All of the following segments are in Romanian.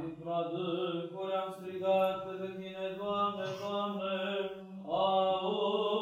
Dintr-o adâncuri am strigat către Tine, Doamne, Doamne, auzi!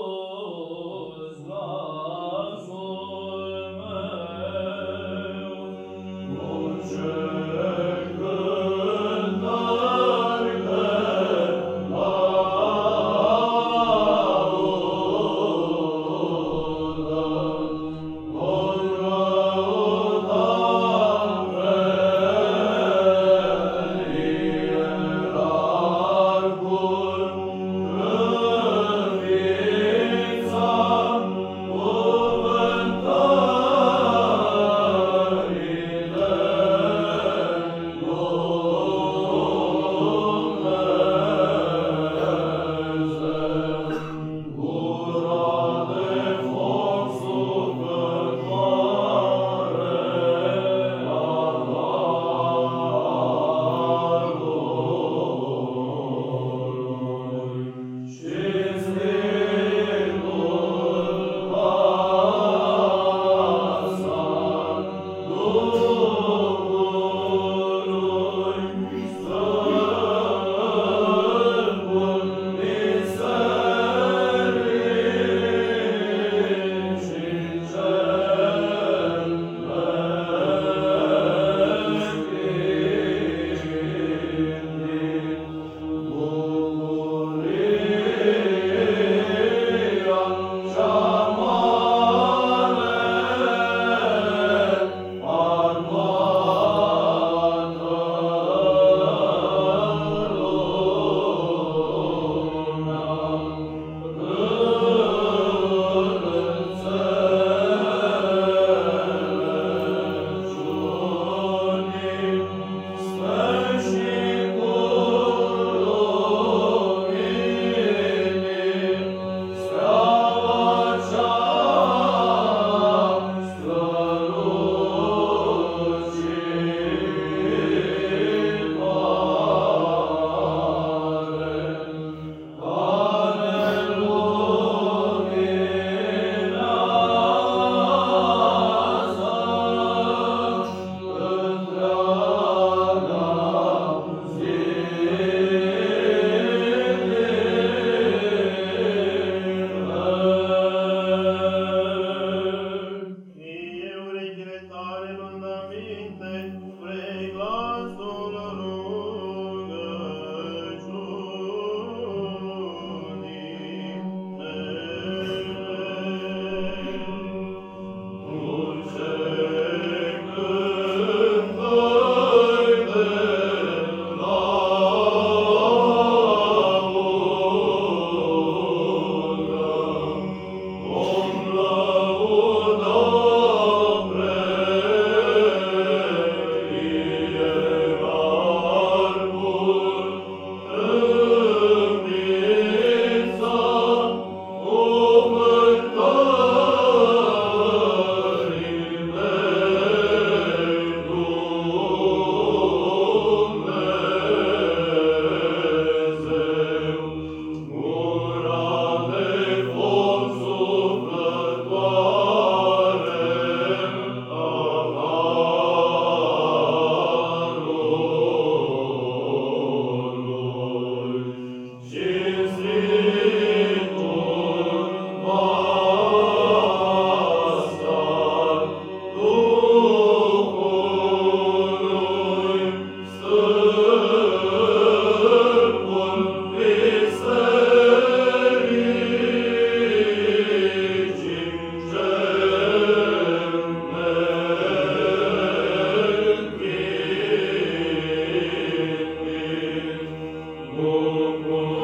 Lord, and Oh.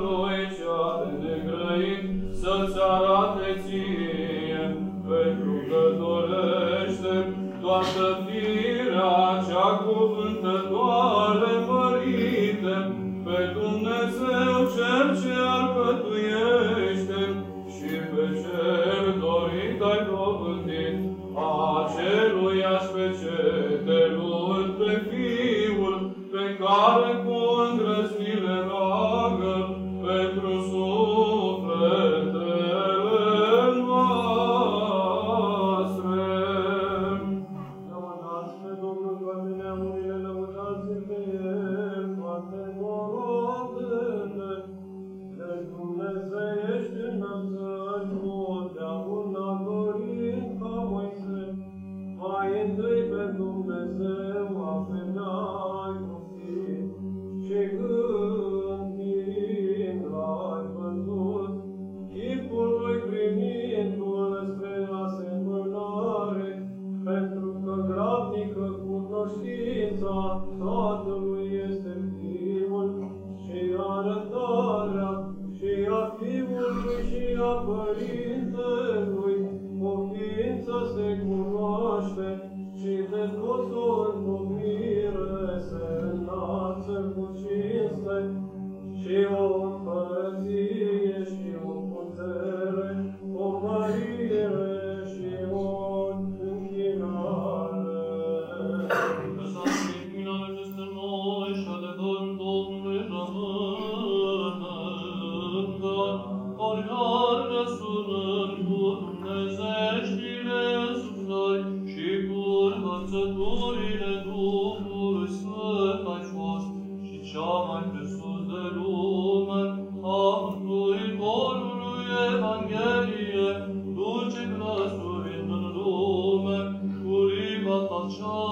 Lord